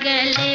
ಆಗಲೇ